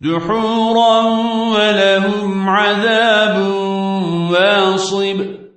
دحورا ولهم عذاب واصب